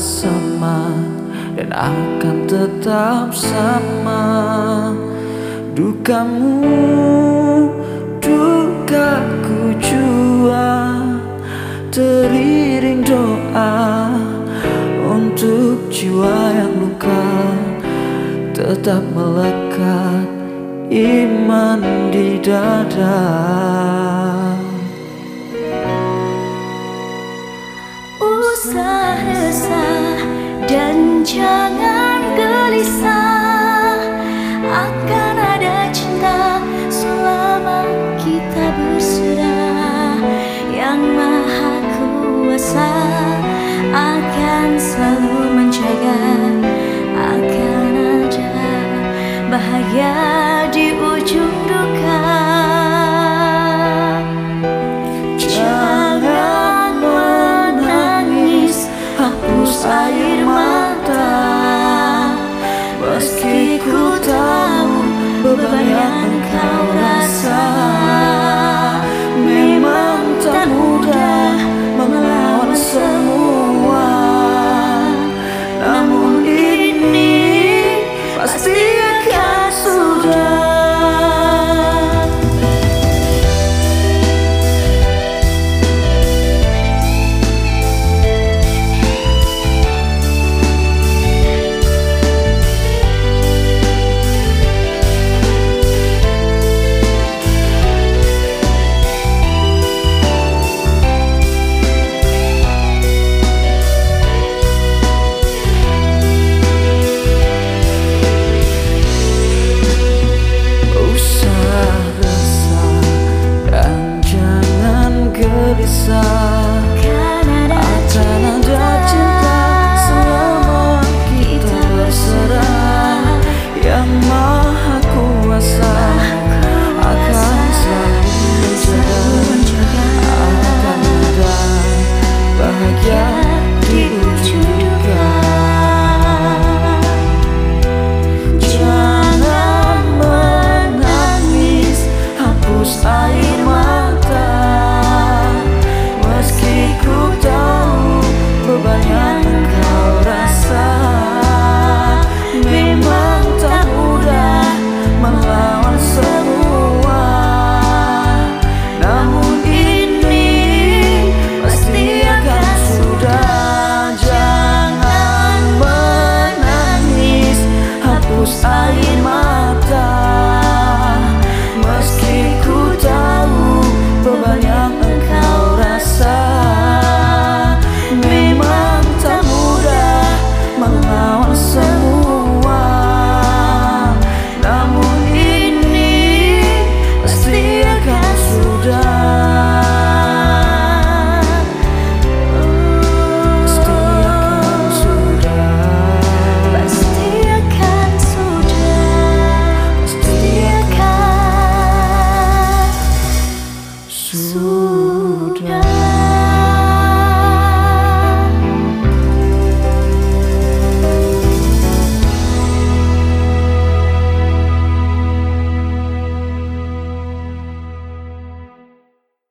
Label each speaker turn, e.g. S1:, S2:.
S1: sama dan akan tetap sama. Dukamu, dukaku jua. Teriring doa untuk jiwa yang luka Tetap melekat iman di dada
S2: dan jangan gelisah. Akan ada cinta selama kita berserah. Yang maha kuasa akan selalu menjaga. Akan ada bahagia di
S1: Mas se acaso já zu dir.